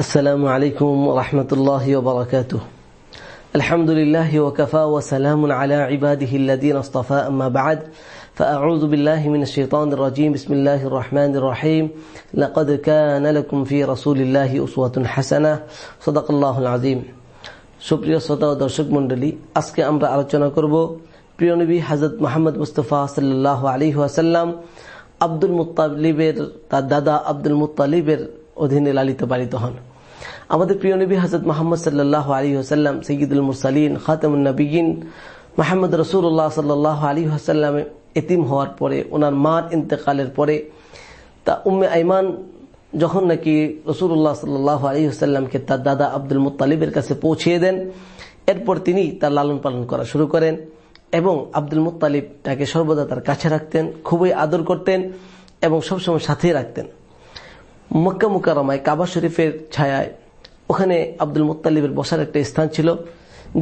السلام عليكم ورحمة الله وبركاته الحمد لله وكفى وسلام على عباده الذين اصطفى أما بعد فأعوذ بالله من الشيطان الرجيم بسم الله الرحمن الرحيم لقد كان لكم في رسول الله أسوة حسنة صدق الله العظيم সুপ্রিয় শ্রোতা ও দর্শক মন্ডলী আজকে আমরা আলোচনা করব প্রিয় নবী হাজরত মোহাম্মদ মুস্তফা সাল্লাহ আলী ওয়াসাল্লাম আব্দুল মুতালিবের তার দাদা আব্দুল মুতালিবের অধীনে লালিত পালিত হন। আমাদের প্রিয় নবী হাজরত মোহাম্মদ সাল্লাহ আলী হাসাল্লাম সঈদুল মুরসালিন খাতামুন্নবীন মোহাম্মদ রসুল্লাহ সাল্লাহ আলী হাসাল্লাম এতিম হওয়ার পরে, ওনার মার ইন্তেকালের পরে, তা উম্মে আইমান যখন নাকি রসুল্লাহ সাল্লাহ আলী হাসাল্লামকে তার দাদা আব্দুল মুতালিবের কাছে পৌঁছিয়ে দেন, এরপর তিনি তার লালন পালন করা শুরু করেন এবং আব্দুল মুতালিব তাকে সর্বদা তার কাছে রাখতেন, খুবই আদর করতেন এবং সবসময় সাথেই রাখতেন। মক্কা মুকারমায় কাবা শরীফের ছায়ায় ওখানে আব্দুল মুতালিবের বসার একটা স্থান ছিল,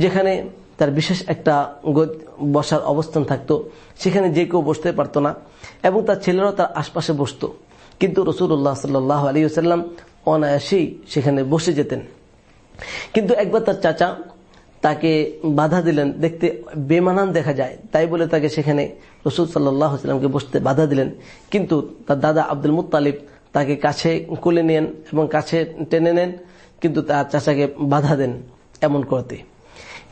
যেখানে তার বিশেষ একটা বসার অবস্থান থাকতো। সেখানে যে কেউ বসতে পারতো না এবং তার ছেলেরাও তার আশপাশে বসত। কিন্তু রসুল্লাহ সাল্লাহ আলী সাল্লাম অনায়াসেই সেখানে বসে যেতেন। কিন্তু একবার তার চাচা তাকে বাধা দিলেন, দেখতে বেমানান দেখা যায়, তাই বলে তাকে সেখানে রসুল সাল্লাহামকে বসতে বাধা দিলেন। কিন্তু তার দাদা আব্দুল মুতালিব তাকে কাছে কুলে নেন এবং কাছে টেনে নেন, কিন্তু তার চাচাকে বাধা দেন এমন করতে।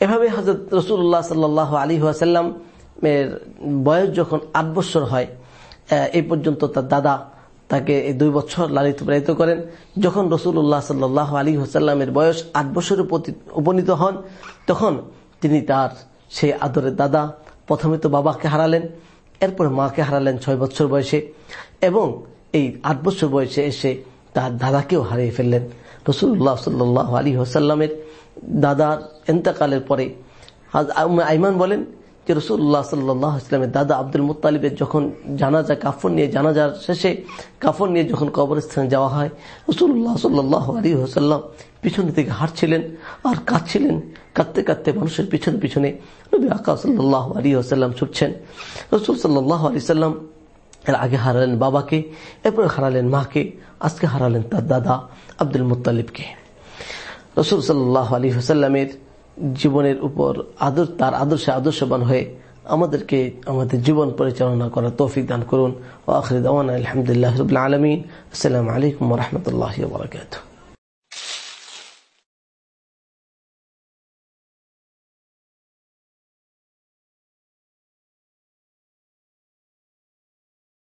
এভাবে হজরত রসুল্লাহ সাল্লাহ আলী আসাল্লাম এর বয়স যখন আট বছর হয় এই পর্যন্ত তার দাদা তাকে এই দুই বছর লালিত প্রায়িত করেন। যখন রসুল্লাহ সাল্লাহ আলী হোসাল্লামের বয়স আট বছরে উপনীত হন, তখন তিনি তার সেই আদরের দাদা, প্রথমে তো বাবাকে হারালেন, এরপর মাকে হারালেন ছয় বছর বয়সে এবং এই আট বছর বয়সে এসে তার দাদাকেও হারিয়ে ফেললেন। রসুল্লাহ সাল্লাহ আলী হোসাল্লামের দাদার এন্তেকালের পরে আইমান বলেন যে রসুল্লাহ সাল্লাহ দাদা আব্দুল মুতালিবের যখন জানাজা, কাফন নিয়ে জানাজার শেষে কাফন নিয়ে যখন কবরস্থানে যাওয়া হয় রসুল্লাহ সাল্লাহ আলী হোসাল্লাম পিছনে থেকে হাঁটছিলেন আর কাঁদছিলেন। কাঁদতে কাঁদতে মানুষের পিছনে পিছনে নবী আকা সাল্লাহ আলী হোসাল্লাম ছুটছেন। রসুল সাল্লাহ আলী সাল্লাম এর আগে হারালেন বাবাকে, এরপরে হারালেন মাকে, আজকে হারালেন তার দাদা আব্দুল মুতালিবকে রসুল সাল্লাহ আলী হোসাল্লামের জীবনের উপর আদর, তার আদর্শে আদর্শবান হয়ে আমাদেরকে আমাদের জীবন পরিচালনা করার তৌফিক দান করুন। আলহামদুলিল্লাহ রবিল আলমিন। আসসালামু আলাইকুম রহমতুল্লাহ